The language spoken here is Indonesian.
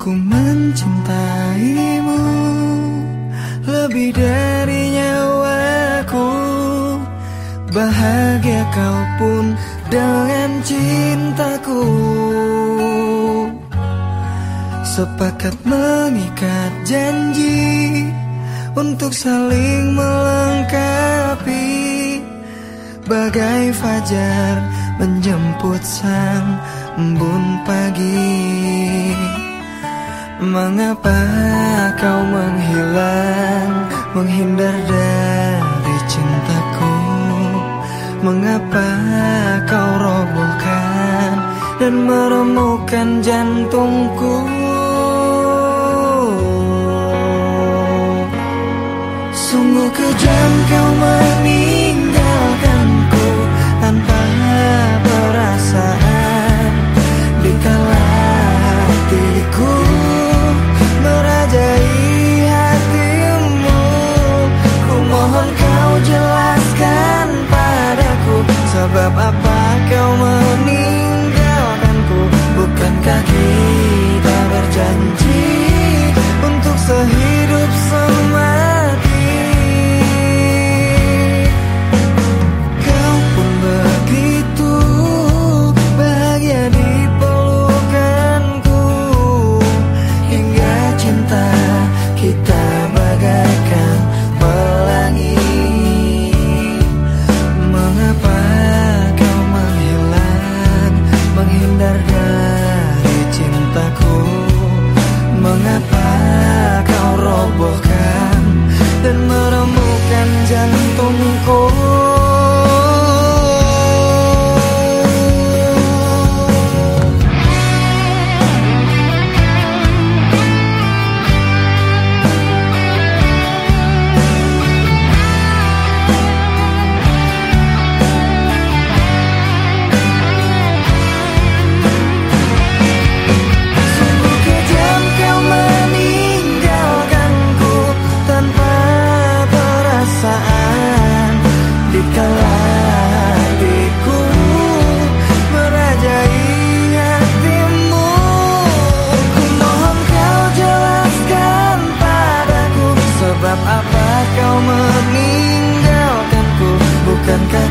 Ku mencintaimu Lebih dari nyawaku. Bahagia kau pun dengan cintaku. Sepakat mengikat janji Untuk saling melengkapi. Bagai fajar menjemput sang embun pagi. Mengapa kau menghilang Menghindar dari cintaku? Mengapa kau robohkan Dan meremukkan jantungku? Sungguh kejam kau meninggalkanku kita berjanji Untuk sehidup semati. Kau pun begitu bahagia di pelukanku. Hingga cinta kita bagaikan pelangi. Mengapa kau menghilang Menghindar cintaku Mengapa kau robohkan Dan meremukkan jantungku kan